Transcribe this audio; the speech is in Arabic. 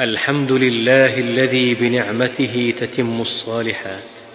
الحمد لله الذي بنعمته تتم الصالحات.